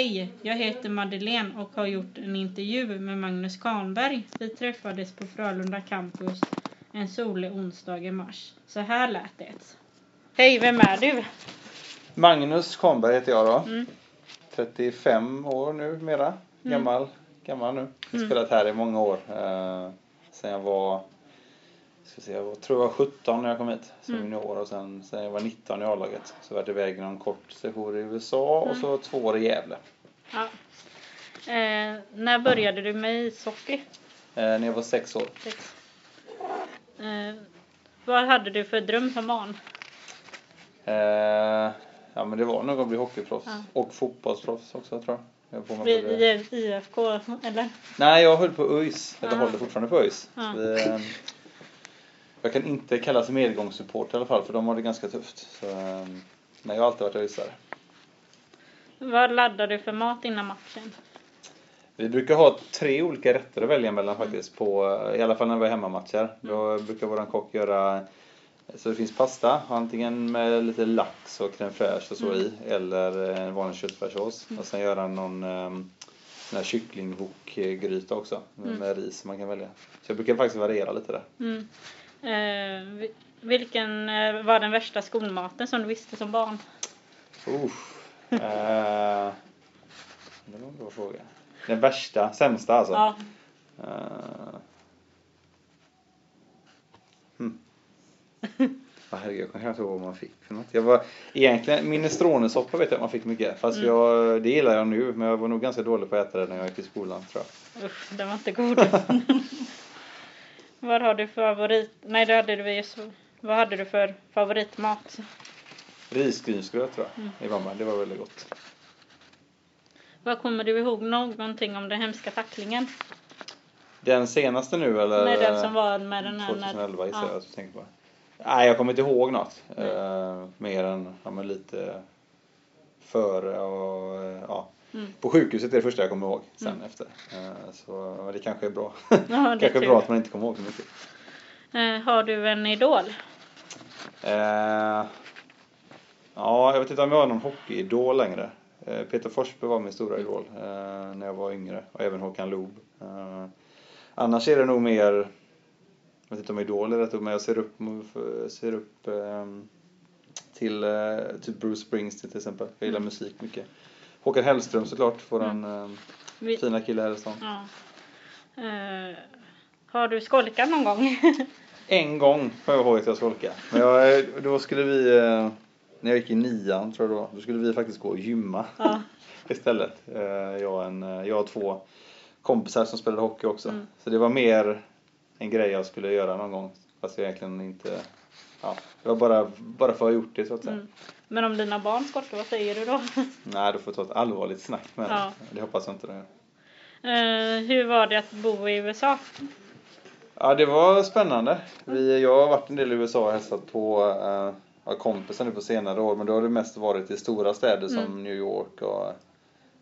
Hej, jag heter Madeleine och har gjort en intervju med Magnus Kahnberg. Vi träffades på Frölunda campus en solig onsdag i mars. Så här lät det. Hej, vem är du? Magnus Kahnberg heter jag då. Mm. 35 år nu mera. Gammal, gammal nu. Jag har spelat här i många år. Eh, sen jag var, ska se, jag tror jag var 17 när jag kom hit som junior och sen, sen jag var 19 i A-laget. Så var jag iväg någon kort session i USA och så två år i Gävle. Ja. Eh, när började du med ishockey? Eh, när jag var sex år. Sex. Eh, vad hade du för dröm som barn? Eh, ja men det var nog att bli hockeyproffs. Ja. Och fotbollsproffs också tror jag. jag. I- IFK, eller? Nej, jag höll på ÖIS. Eller Ah. håller fortfarande på ÖIS. Ah. Vi, jag kan inte kallas medgångssupport i alla fall, för de har det ganska tufft. Så, eh, men jag har alltid varit ÖISare. Vad laddar du för mat innan matchen? Vi brukar ha tre olika rätter att välja mellan faktiskt, på, i alla fall när vi har hemmamatcher. Då brukar våran kock göra så det finns pasta, antingen med lite lax och crème fraîche och så i, eller en vanlig köttfärssås. Och sen göra någon um, sån här kycklingwokgryta också, med, med ris som man kan välja. Så jag brukar faktiskt variera lite där. Mm. Eh, vi- vilken eh, var den värsta skolmaten som du visste som barn? Uff. Eh, det var en bra fråga. Den värsta, sämsta alltså? Ja. Eh, hmm. Ja, herregud, jag kommer inte ihåg vad man fick för något. Jag var, egentligen, minestronesoppa vet jag att man fick mycket. Fast Mm. jag, det gillar jag nu, men jag var nog ganska dålig på att äta det när jag gick i skolan tror jag. Usch, den var inte god. Vad har du för favorit? Nej, det hade du just. Vad hade du för favoritmat? Risgrynsgröt tror jag, Mm. i mamma. Det var väldigt gott. Vad kommer du ihåg någonting om den hemska tacklingen? Den senaste nu eller? Nej, den som var med den här... 2011 gissar ja. jag du tänker på. Nej, jag kommer inte ihåg något. Eh, mer än ja, lite före och eh, ja. Mm. På sjukhuset är det första jag kommer ihåg sen Mm. efter. Eh, så det kanske är bra. Ja, kanske är bra att man inte kommer ihåg så mycket. Eh, har du en idol? Eh, ja, jag vet inte om jag har någon hockeyidol längre. Peter Forsberg var min stora idol eh, när jag var yngre. Och även Håkan Loob. Eh, annars är det nog mer, jag vet inte om idol är rätt ord, men jag ser upp, ser upp ehm, till typ Bruce Springsteen till exempel. Jag gillar Mm. musik mycket. Håkan Hellström såklart, våran ehm, Vi- fina kille här i stan. Ja. Eh, har du skolkat någon gång? En gång kommer jag ihåg att jag skolkade. Men jag, då skulle vi, eh, när jag gick i nian tror jag då, då skulle vi faktiskt gå och gymma ja. istället. Eh, Jag och, en, eh, jag och två kompisar som spelade hockey också. Mm. Så det var mer en grej jag skulle göra någon gång. Fast jag egentligen inte, ja, det var bara, bara för att ha gjort det så att säga. Mm. Men om dina barn skolkar, vad säger du då? Nej, då får ta ett allvarligt snack med Ja. dem. Det hoppas jag inte de gör. Eh, hur var det att bo i USA? Ja, det var spännande. Vi, jag har varit en del i USA och hälsat på uh, ja, kompisar nu på senare år. Men då har det mest varit i stora städer som Mm. New York och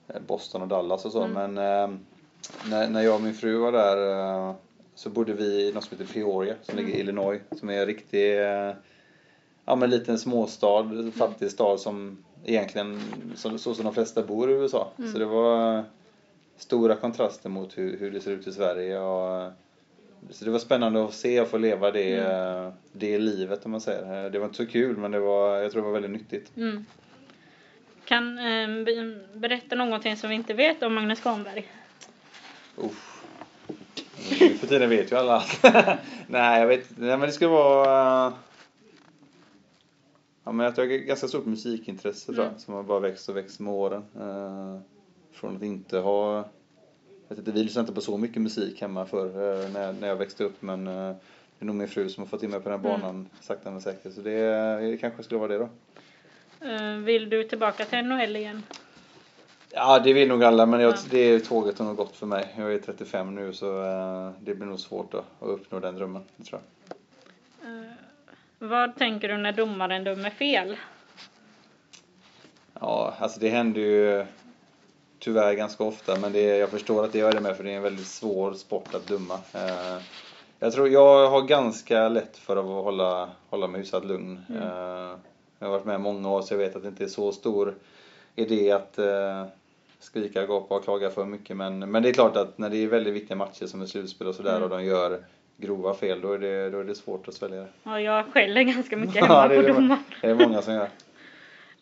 eh, Boston och Dallas och så. Mm. Men eh, när, när jag och min fru var där eh, så bodde vi i något som heter Peoria som ligger i Illinois. Som är en riktig, uh, ja men liten småstad, fattig stad som egentligen så, så som de flesta bor i USA. Mm. Så det var stora kontraster mot hur, hur det ser ut i Sverige. Och, så det var spännande att se och få leva det, Mm. det livet om man säger. Det var inte så kul men det var, jag tror det var väldigt nyttigt. Mm. Kan eh, be- berätta någonting som vi inte vet om Magnus Kahnberg? Uff. Nu för tiden vet ju alla allt. Nej jag vet inte. Nej men det skulle vara Ja men jag har ganska stort musikintresse tror jag. Mm. Som har bara växt och växt med åren. Eh, från att inte ha jag vet inte, vi lyssnade inte på så mycket musik hemma förr eh, när, när jag växte upp men eh, det är nog min fru som har fått in mig på den här Mm. banan sakta men säkert. Så det, det kanske skulle vara det då. Eh, vill du tillbaka till NHL igen? Ja, det vill nog alla, men jag, Ja. det tåget har nog gått för mig. Jag är 35 nu så eh, det blir nog svårt att, att uppnå den drömmen, det tror jag. Eh, vad tänker du när domaren dömer fel? Ja, alltså det händer ju tyvärr ganska ofta, men det, jag förstår att det gör det med för det är en väldigt svår sport att döma. Eh, jag tror jag har ganska lätt för att hålla, hålla mig hyfsat lugn. Mm. Jag har varit med många år så jag vet att det inte är så stor idé att, eh, skrika, gapa och klaga för mycket. Men, men det är klart att när det är väldigt viktiga matcher som är slutspel och sådär Mm. och de gör grova fel, då är det, då är det svårt att svälja det. Ja, jag skäller ganska mycket Ja, hemma det är på det. domaren. Det är många som gör.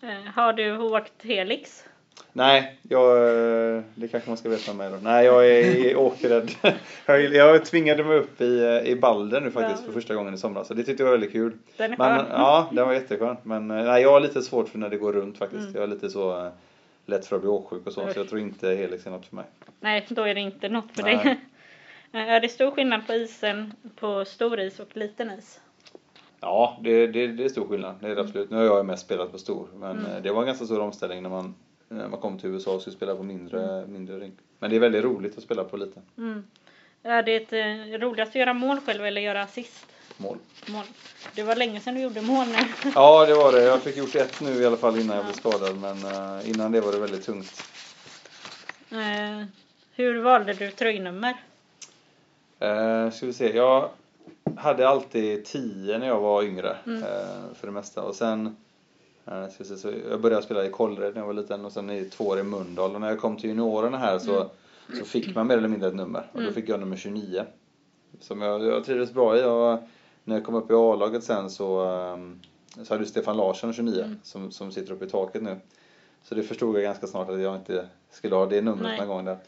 Eh, Har du åkt Helix? Nej, jag, eh, det kanske man ska veta mig då. Nej, jag är åkrädd. Jag, tvingade mig upp i, eh, i Balder nu faktiskt för första gången i somras. Så det tyckte jag var väldigt kul. Den är Men, skön. ja, den var jätteskön. Men eh, nej, jag har lite svårt för när det går runt faktiskt. Mm. Jag är lite så lätt för att bli åksjuk och så. Usch. Så jag tror inte Helix är något för mig. Nej, då är det inte något för Nej. dig. Är det stor skillnad på isen på stor is och liten is? Ja, det, det, det är stor skillnad. Det är det absolut. Nu har jag mest spelat på stor. Men Mm. det var en ganska stor omställning när man, när man kom till USA och skulle spela på mindre, Mm. mindre rink. Men det är väldigt roligt att spela på liten Mm. Är det eh, roligast att göra mål själv eller göra assist? mål. Mål. Det var länge sedan du gjorde mål nu. Ja, det var det. Jag fick gjort ett nu i alla fall innan jag blev skadad. Men eh, innan det var det väldigt tungt. Eh, hur valde du tröjnummer? Eh, ska vi se. Jag hade alltid 10 när jag var yngre. Mm. Eh, för det mesta. Och sen eh, ska vi se, så jag började spela i Kållered när jag var liten och sen i två år i Mölndal. Och när jag kom till juniorerna här så, så fick man mer eller mindre ett nummer. Och då Mm. fick jag nummer 29. Som jag, jag trivdes bra i. Och när jag kom upp i A-laget sen så, ehm, så hade ju Stefan Larsson 29 Mm. som, som sitter uppe i taket nu. Så det förstod jag ganska snart att jag inte skulle ha det numret Nej. någon gång där.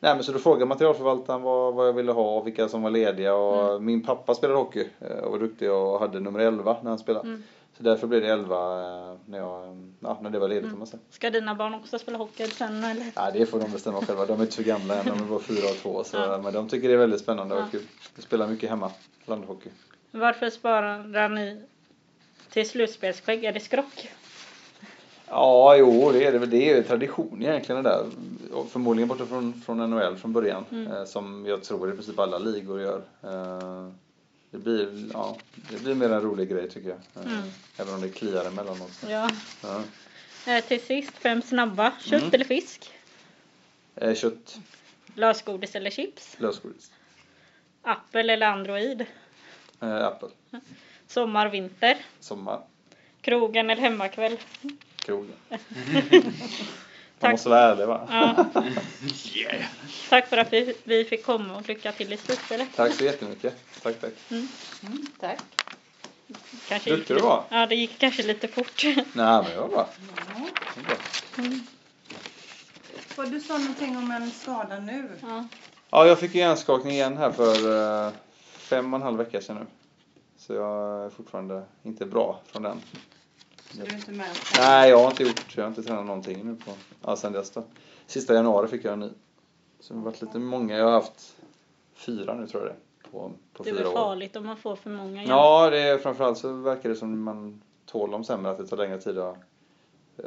Nej men så då frågade materialförvaltaren vad, vad jag ville ha och vilka som var lediga och Mm. min pappa spelade hockey eh, och var duktig och hade nummer 11 när han spelade. Mm. Så därför blev det 11 eh, när, jag, eh, ja, när det var ledigt Mm. om man säger. Ska dina barn också spela hockey sen eller? Ja, det får de bestämma själva. De är inte så gamla än, de är bara 4 och 2. Så, Ja. Men de tycker det är väldigt spännande och kul. De spelar mycket hemma, landhockey. Varför sparar ni till slutspelsskägg? Är det skrock? Ja, jo, det är det väl. Det är tradition egentligen det där. Förmodligen borta från, från NHL från början. Mm. Eh, som jag tror i princip alla ligor gör. Eh, det, blir, ja, det blir mer en rolig grej tycker jag. Eh, Mm. Även om det kliar emellanåt. Ja. Ja. Eh, till sist, fem snabba. Kött Mm. eller fisk? Eh, kött, Lösgodis eller chips? lösgodis. Apple eller Android? Eh, Apple, Sommar, vinter? sommar, Krogen eller hemmakväll? krogen. Man Tack. måste vara ärlig va? Ja. Yeah. Tack för att vi, vi fick komma och lycka till i slutspelet. Tack så jättemycket. Tack, tack. Mm, tack. Kanske Duktig gick du var. Ja, det gick kanske lite fort. Nej, men det var bra. Ja. Var. Och du sa någonting om en skada nu. Ja. Ja, jag fick ju hjärnskakning igen här för eh, fem och en halv vecka sedan nu. Så jag är fortfarande inte bra från den. Så du är inte med? Nej, jag har inte gjort, jag har inte tränat någonting nu på, ja sen dess då. Sista januari fick jag en ny. Så det har varit lite många, jag har haft fyra nu tror jag det på, på Det är väl år. farligt om man får för många igen. Ja, det är framförallt så verkar det som man tål dem sämre, att det tar längre tid att eh,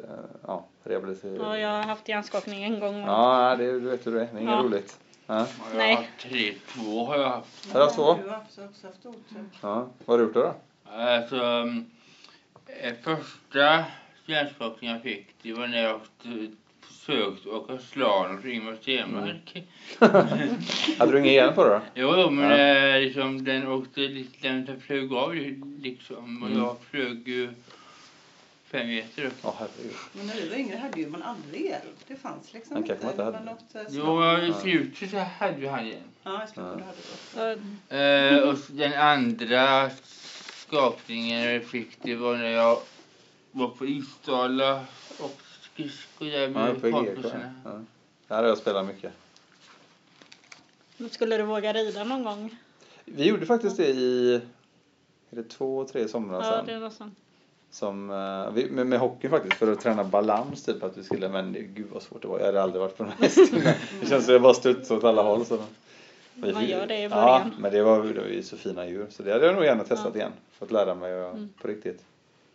ja, rehabilitera. Ja, jag har haft hjärnskakning en gång. och- Ja, det, du vet hur det är, det är inget Ja. roligt. Ja. Jag Nej. har tre, två har jag haft. Har du haft två? Du har också haft otur. Ja. Vad har du gjort då? då? Alltså, första hjärnskakningen jag fick, det var när jag eh, försökte åka slalom för Ingemar Stenmark. Hade du ingen hjälm på dig då? Jo, men Ja. eh, liksom, den åkte lite, den flög av liksom. Och Mm. jag flög ju fem meter upp. Herregud. Men när vi var yngre hade ju man aldrig hjälp. Det fanns liksom kanske man inte hade. Något, eh, Jo, i slutet så hade ju han igen. Ja, jag skulle Ja. hade det. Så, Eh, och den andra skakningen jag fick det var när jag var på Isdala och skridskor där Ja, med GK. kompisarna. Ja. Där har jag spelat mycket. Skulle du våga rida någon gång? Vi gjorde faktiskt det i är det två, tre somrar Ja, sedan. det var så. Som, eh, vi, med, med hockey faktiskt, för att träna balans typ. Att vi skulle, men det, gud vad svårt det var. Jag hade aldrig varit på en häst innan. Det känns som jag bara studsade åt alla håll. Så. Vi Man gör det i Ja, början. men det var, det var ju så fina djur. Så det hade jag nog gärna testat igen. För att lära mig att- Mm. på riktigt.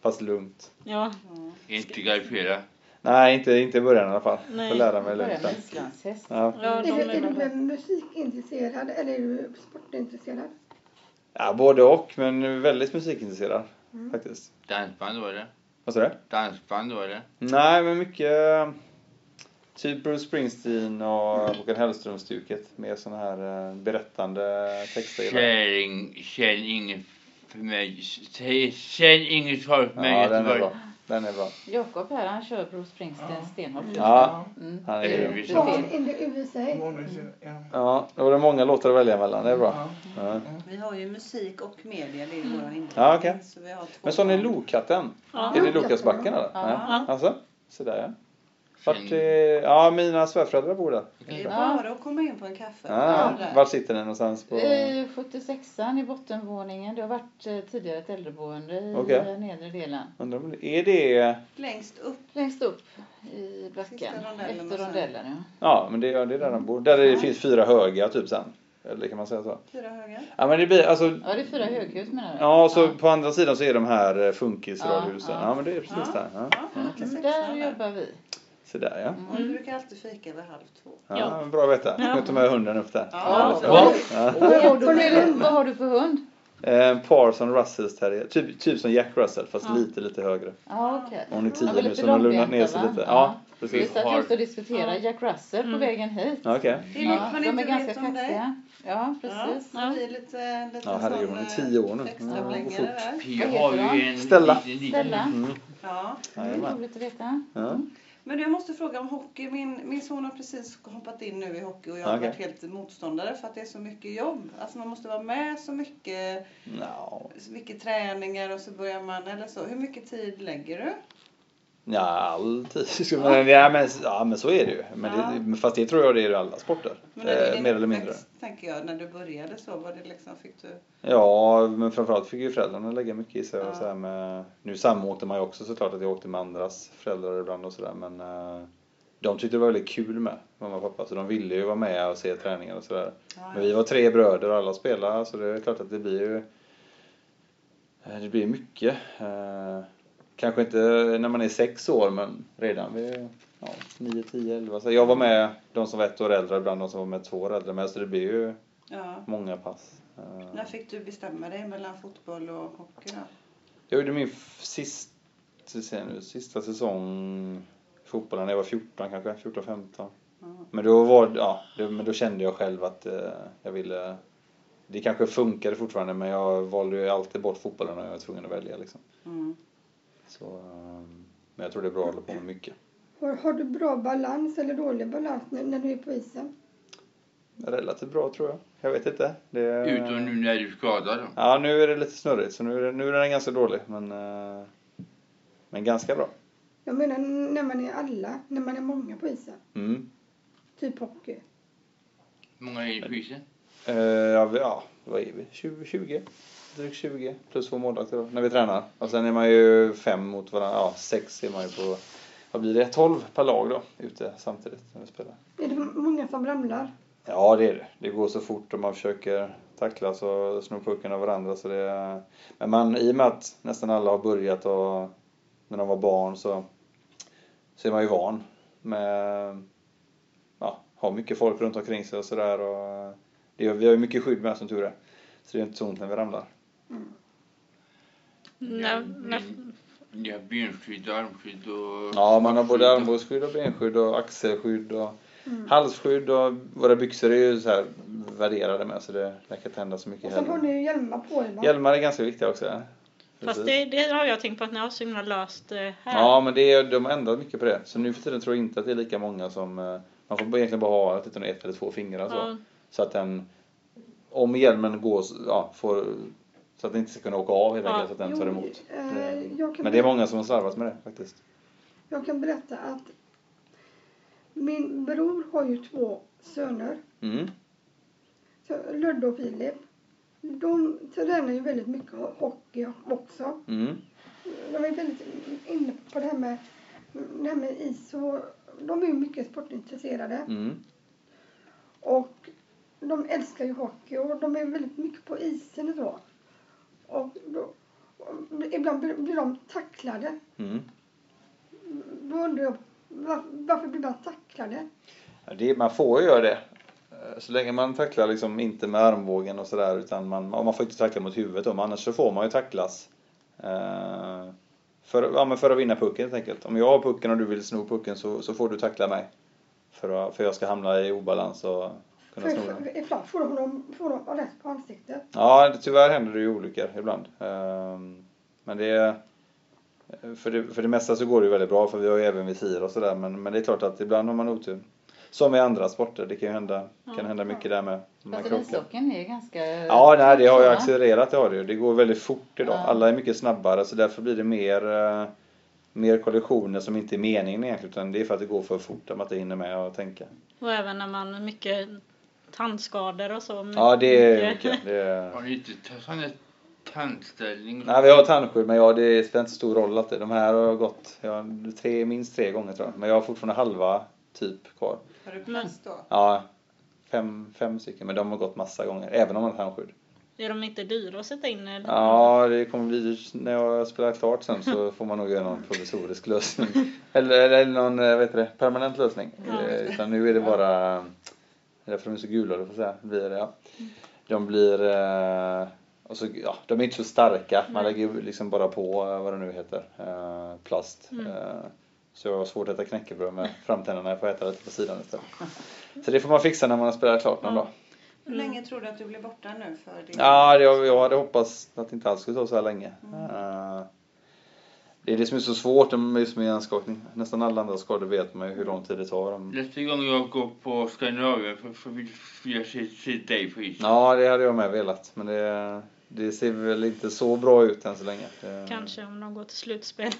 Fast lugnt. Ja, Ja. Inte galopera. Nej, inte, inte i början i alla fall. Nej. Får lära mig lugnt. Ja. ja Är, de du, är är du mer musikintresserad eller är du sportintresserad? ja, både och. Men väldigt musikintresserad Mm. faktiskt. Dansband var det. Vad sa du? Dansband var det. Nej, men mycket typ Bruce Springsteen och Håkan Hellström-stuket med såna här eh, berättande texter. Känn, känn inget för mig. Känn inget för mig Ja, den är bra. Den är bra. Jakob här, han kör Bruce Springsteen stenhårt Ja. Mm. Han är grym. in the USA. Ja. Ja, då var det många låtar att välja mellan. Det är bra. Ja. Vi har ju musik och media, det är vår inriktning. Ja, okej. Så vi har två Men så ni Lokatten? Ja. Är det Lukasbacken eller? Ja. Alltså? Så där ja. Vart, Sen- eh, ja, mina svärföräldrar bor där. Det är bara att komma in på en kaffe. Ah, Ja, var sitter ni någonstans? På... I 76an i bottenvåningen. Det har varit eh, tidigare ett äldreboende i eh, nedre delen. Undrar är det... Längst upp. Längst upp i backen. Rondellen Efter rondellen ja. Ja, men det, ja, det är där de bor. Där det finns fyra höga typ sen. Eller kan man säga så? Fyra höger. Ja, men det blir alltså... Ja det är fyra höghus menar du? Ja, så på andra sidan så är de här eh, funkisradhusen. Ja, Ja, ja. men det är precis Ja. där. Ja. Ja, Ja. Mm, där jobbar vi. Så där ja. Och vi brukar alltid fika vid halv två. ja. Ja. Bra att veta. Jag får ta med hunden upp där. Ja, Ja. Ja. Vad har du för hund? Du? En Parson Russells terrier. Typ, typ som Jack Russell fast Ja. lite lite högre. Ja okej. Hon är Ja, tio nu lite så hon har lugnat ner sig va? lite. Ja. Ja, Vi satt just och diskuterade Jack Russell på Mm. vägen hit. Ja. Det är lite Ja, man de är inte ganska kaxiga. Ja precis. Ja, är lite, lite Ja, herregud, hon är tio år nu. Ja, det. Pia Vad har heter ju en Stella. Stella. Mm. Ja. Mm, Jajamän. roligt att veta. Ja. Men jag måste fråga om hockey. Min, min son har precis hoppat in nu i hockey och jag har Okej. varit helt motståndare för att det är så mycket jobb. Alltså man måste vara med så mycket, Nå. så mycket träningar och så börjar man, eller så. Hur mycket tid lägger du? Ja, alltid. Men, ja, men, ja, men så är det ju. Men det, fast det tror jag det är i alla sporter. Du, Eh, mer eller mindre. tänker jag, när du började så, var det liksom, fick du? Ja, men framförallt fick ju föräldrarna lägga mycket i sig. Och Ja. så här med, nu samåkte man ju också såklart att jag åkte med andras föräldrar ibland och sådär. Men eh, de tyckte det var väldigt kul med mamma och pappa. Så de ville ju vara med och se träningar och sådär. Ja, Men vi var tre bröder och alla spelade så det är klart att det blir ju eh, det blir mycket. Kanske inte när man är sex år men redan vid ja, 9, 10, 11. Så jag var med de som var ett år äldre ibland de som var med två år äldre med så det blir ju ja. många pass. När fick du bestämma dig mellan fotboll och hockey då? Jag gjorde min sist, nu, sista säsong i fotbollen när jag var 14 kanske, 14-15. Ja. Men då var ja, det, men då kände jag själv att eh, jag ville det kanske funkade fortfarande men jag valde ju alltid bort fotbollen när jag var tvungen att välja liksom. Mm. Så, ehm, men jag tror det är bra att hålla på med mycket. Har, har du bra balans eller dålig balans när, när du är på isen? Relativt bra tror jag. Jag vet inte. Det, Utom nu när du är skadad då. Ja, nu är det lite snurrigt så nu är, det, nu är den ganska dålig men, eh, men ganska bra. Jag menar när man är alla, när man är många på isen. Mm. Typ hockey. Hur många är det på isen? Eh, ja, vi- ja, vad är vi? 20? 20? Drygt 20 plus två målvakter då, när vi tränar. Och sen är man ju fem mot varandra, ja sex är man ju på, vad blir det? 12 per lag då, ute samtidigt när vi spelar. Är det många som ramlar? Ja det är det. Det går så fort och man försöker tacklas och sno pucken av varandra så det är... Men man, i och med att nästan alla har börjat och när de var barn så, så är man ju van med, ja, ha mycket folk runt omkring sig och sådär och det, vi har ju mycket skydd med som tur är. Så det är inte så ont när vi ramlar. När, när, har benskydd, armskydd och... Ja, man har både armbågsskydd och benskydd och axelskydd och Mm. halsskydd och våra byxor är ju så här värderade med så det verkar inte hända så mycket Och sen har heller. ni ju hjälmar på er va? Hjälmar är ganska viktiga också. Ja. fast det, det har jag tänkt på att ni har så himla löst eh, här. Ja, men det är, de har ändrat mycket på det. Så nu för tiden tror jag inte att det är lika många som... eh, Man får egentligen bara ha ett, ett eller två fingrar så. Ja. Så att den... Om hjälmen går, så- ja, får... Så att den inte ska kunna åka av helt enkelt, så att den tar emot. eh, jag, kan Men det är berätta, många som har slarvat med det faktiskt. jag kan berätta att min bror har ju två söner. Mm. Så Ludde och Filip. De tränar ju väldigt mycket ho- hockey också. Mm. De är väldigt inne på det här med, det här med is och de är ju mycket sportintresserade. Mm. Och de älskar ju hockey och de är väldigt mycket på isen och så. Och då, och ibland blir- de tacklade. Mm. Då undrar jag, var, varför blir man tacklade? Ja, det, man får ju göra det. Eh, Så länge man tacklar liksom inte med armbågen och sådär utan man, man får inte tackla mot huvudet men annars så får man ju tacklas. Eh, för, ja, för att vinna pucken helt enkelt. Om jag har pucken och du vill sno pucken så, så får du tackla mig. För, att, för jag ska hamna i obalans och kunna sno den. ibland får de honom får de rätt på ansiktet. Ja, det- tyvärr händer det ju olyckor ibland. Eh, Men det är... För det, för det mesta så går det ju väldigt bra för vi har ju även visir och sådär men, men det är klart att ibland har man otur. Som i andra sporter, det kan ju hända, kan hända mycket där med. Fast ishockeyn är ganska... Ja, nej, det har ju accelererat det har det ju. Det går väldigt fort idag. Ja. Alla är mycket snabbare så därför blir det mer, eh, mer kollisioner som inte är meningen egentligen utan det är för att det går för fort att man inte hinner med att tänka. Och även när man mycket tandskador och så. Ja, det är mycket. Det är... Har ni inte sån tandställning? Nej, vi har tandskydd men ja, det spelar inte stor roll att det. De här har gått ja, tre, minst tre gånger tror jag. Men jag har fortfarande halva typ kvar. Har du plast då? Ja, fem, fem stycken men de har gått massa gånger. Även om man har tandskydd. Är de inte dyra att sätta in? Eller? Ja, det kommer bli när jag spelar klart sen så får man nog göra någon provisorisk lösning. Eller, eller någon, eh, vad heter det, permanent lösning. Ja. Eh, Utan nu är det bara, därför de är så gula, det får säga. Blir det, ja. De blir, eh, och så, ja, de är inte så starka. Man lägger ju liksom bara på, eh, vad det nu heter, eh, plast. Mm. Eh, Så jag har svårt att äta knäckebröd med framtänderna, jag får äta lite på sidan istället. Så det får man fixa när man har spelat klart någon Ja. dag. Hur länge tror du att du blir borta nu för din... Ja, det, jag hade hoppats att det inte alls skulle ta så här länge. Mm. Det är det som är så svårt med just med hjärnskakning. Nästan alla andra skador vet man ju hur lång tid det tar. Nästa gång jag går på Skandinavien så vill jag se, se dig på isen. Ja, det hade jag med velat. Men det, det ser väl inte så bra ut än så länge. Det, Kanske om de går till slutspel.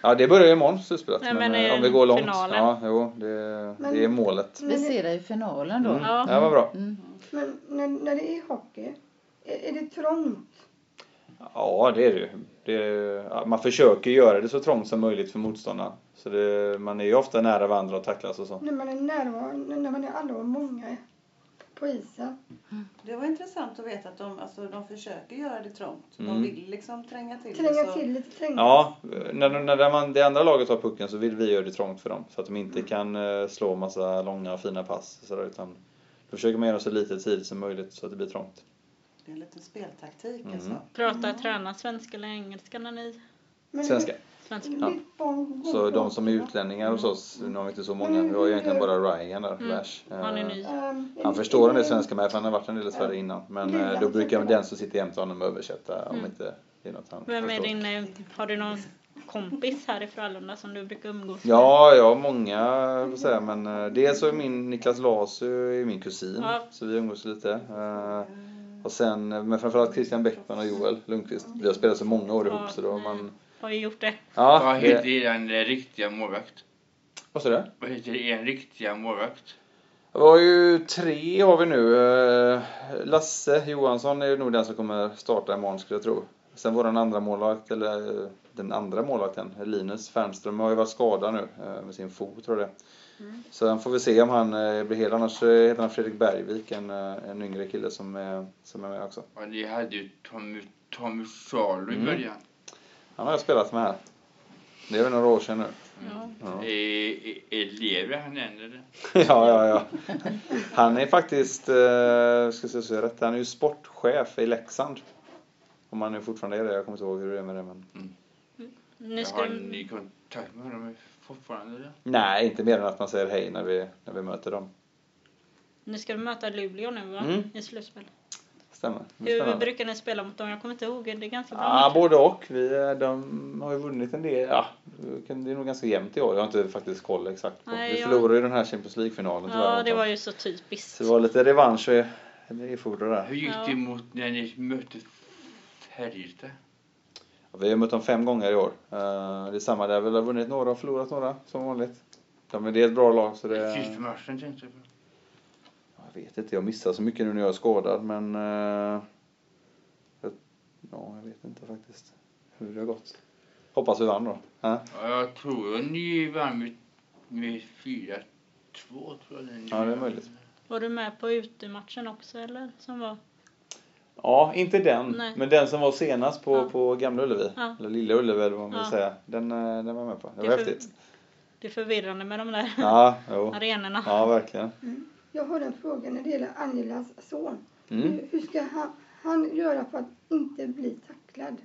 Ja, det börjar ju imorgon slutspelet. Nej, men men eh, om vi går långt. finalen? Ja, jo, det, Men- det är målet. Vi ser dig i finalen då. Mm. Ja. Ja, vad bra. Mm. Men när, när det är hockey, är, är det trångt? Ja, det är det ju. det. Man försöker göra det så trångt som möjligt för motståndarna. Så det, man är ju ofta nära varandra och tacklas och så. När man är närvarande, när man är alla och många på isen. Det var intressant att veta att de, alltså, de försöker göra det trångt. De Mm. vill liksom tränga till Tränga. Så, till lite tränga. Ja, när, när man, det andra laget har pucken så vill vi göra det trångt för dem. Så att de inte kan eh, slå massa långa fina pass. Så där, utan då försöker man göra så lite tid som möjligt så att det blir trångt. Det är lite speltaktik Mm. alltså. Pratar tränar svenska eller engelska när ni... Men Svenska. Svenska. Ja. Så de som är utlänningar hos oss, nu har vi inte så många. Vi har egentligen bara Ryan där, Mm. Lash. Han är Eh, ny. Är Han det- förstår en del svenska med för han har varit en del i Sverige innan. Men Lilla, eh, då brukar den som sitter jämte honom översätta om Mm. inte det är något han Vem är din... eh, Har du någon kompis här i Frölunda som du brukar umgås med? Ja, jag har många, säga, men eh, dels så är min Niklas Lasu är min kusin, Ja. så vi umgås lite. Och sen, men framförallt Christian Bäckman och Joel Lundqvist. Vi har spelat så många år ihop så då har man... Har ju gjort det. Ja, Vad heter det, er eh, riktiga målvakt? vad sa du? Vad heter er riktiga målvakt? Det var ju tre har vi nu. Eh, Lasse Johansson är nog den som kommer starta imorgon skulle jag tro. Sen vår andra målvakt, eller den andra målvakten, Linus Fernström, har ju varit skadad nu eh, med sin fot tror jag det. Så han får vi se om han eh, blir hel. Annars eh, heter han Fredrik Bergvik, en, en yngre kille som är, som är med också. Ja, ni hade ju Tommy, Tommy Salo i Mm. början. Han har jag spelat med här. Det är väl några år sedan nu. Ja. Ja. Lever han än eller? ja, ja, ja. Han är faktiskt, eh, ska se så jag rätt, han är ju sportchef i Leksand. Om han nu fortfarande är det, jag kommer inte ihåg hur det är med det men. Nu ska Har ni kontakt med honom fortfarande eller? Nej, inte mer än att man säger hej när vi, när vi möter dem. Nu ska du möta Luleå nu va? Mm. I slutspel. Stämmer. Hur brukar ni spela mot dem? Jag kommer inte ihåg. Det är ganska bra. Ja, både och. Vi, eh, de har ju vunnit en del. Ja, det är nog ganska jämnt i år. Jag har inte faktiskt koll exakt. På. Nej, vi jag- förlorade ju den här Champions League-finalen Ja, det dem. var ju så typiskt. Så det var lite revansch vi vi erfordrade där. Hur gick Ja. det mot när ni mötte Färjestad? Vi har mött dem fem gånger i år. Eh, Det är samma där. Vi har vunnit några och förlorat några som vanligt. De är det är ett bra lag så det... Sista matchen tänkte jag. Jag vet inte, jag missar så mycket nu när jag är skadad men... eh, jag- Ja, jag vet inte faktiskt hur det har gått. Hoppas vi vann då. Ja, Ja, jag tror att ni vann med, med 4-2 tror jag. Ja, det är möjligt. Var du med på utematchen också eller? Som var... ja inte den. Nej. Men den som var senast på, Ja. på Gamla Ullevi. Ja. Eller Lilla Ullevi eller vad man vill säga. Den, eh, den var jag med på. Det Det var är för- häftigt. Det är förvirrande med de där Ja, jo. arenorna. Ja, verkligen. Jag har en fråga när det gäller Angelas son. Mm. Hur, ska han, han göra för att inte bli tacklad?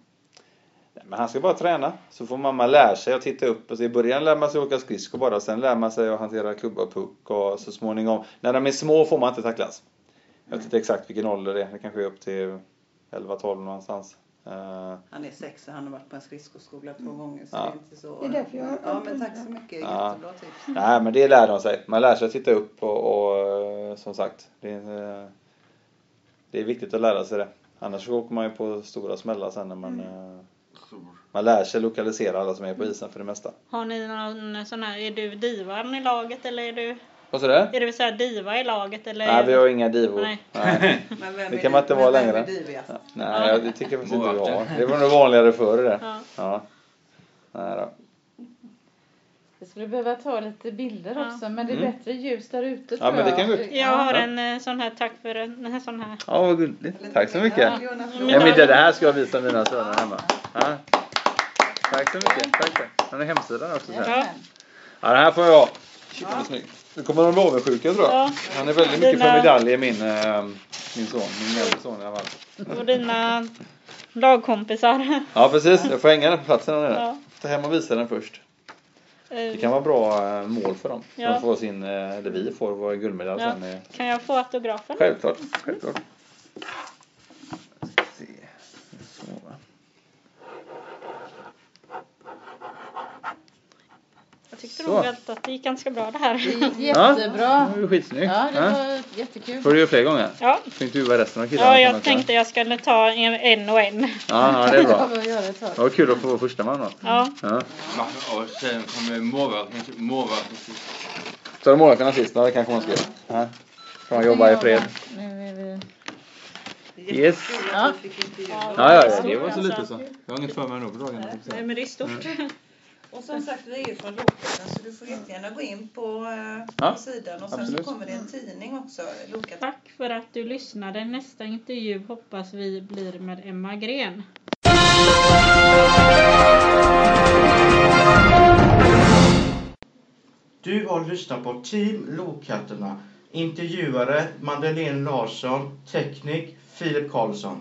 Men han ska bara träna. Så får mamma lära sig att titta upp. Och så I början lär man sig åka skridskor bara. Sen lär man sig att hantera klubba och puck. Och så småningom. När de är små får man inte tacklas. Jag vet inte exakt vilken ålder det är. Det kanske är upp till 11-12 någonstans. Eh, Han är sex och han har varit på en skridskoskola två gånger. Så Ja. det är inte så... Det är därför jag- Ja, men tack så mycket. Ja. Jättebra tips. nej men det lär de sig. Man lär sig att titta upp och, och eh, som sagt. Det är, eh, det är viktigt att lära sig det. Annars så åker man ju på stora smällar sen när man, eh, man lär sig lokalisera alla som är på isen för det mesta. Har ni någon sån här, är du divan i laget eller är du, Vad sa du? är du så diva i laget eller? Nej, vi har inga divor. Nej. Nej. Men vem Det kan man inte vara vem längre. är divigast? Ja, Nej, jag- det tycker jag faktiskt inte vi har. Det var nog vanligare förr det. Ja. Ja. Nej då. Vi skulle behöva ta lite bilder Ja. också men det är Mm. bättre ljus där ute Ja, tror men det jag. kan vi- Jag har Ja. en eh, sån här, tack för en, en sån här. Ja, vad gulligt. Tack så mycket. Ja, Ja, men det, det här ska jag visa mina söner hemma. Ja. Tack så mycket. Tack, tack. Har hemsidan också? Jajamän. Ja, den här får jag. Shit, vad snygg. Nu kommer de bli avundsjuka tror jag. Ja. Han är väldigt mycket för Dina- medaljer min, eh, min son. Min äldre son i alla fall. Och dina lagkompisar. Ja, precis. Jag får hänga den på platsen. Ja. Ja. Ta hem och visa den först. Det Eh, kan vara bra eh, mål för dem. Ja. De får sin, eller vi får vår guldmedalj Ja. sen. Kan jag få autografen? Självklart. Självklart. Ska se. Så, va. Nog att det gick ganska bra det här. Det gick Ja, jättebra. det var skitsnyggt. Ja, det Ja. var jättekul. Får du göra fler gånger? Ja, Får intervjua resten av killarna ja jag tänkte jag skulle ta en, en och en. Ja, ja, det är bra. Det var kul att få vara första man då. Ja, Ja. Och sen kommer målvakten sist. Så är målvakterna sist, då, det kanske man ska göra. Ja. Får man jobba i fred. Yes. Ja. Ja, ja, ja, det var så lite lite så. Jag har inget för mig nu på dagarna. Nej, men det är stort. Och som sagt, vi är ju från Lokaten så du får jättegärna gå in på, eh, Ja, på sidan. Och sen absolut. så kommer det en tidning också, Lokaten. Tack för att du lyssnade. Nästa intervju hoppas vi blir med Emma Gren. Du har lyssnat på Team Lokatterna. Intervjuare Madeleine Larsson, teknik Filip Karlsson.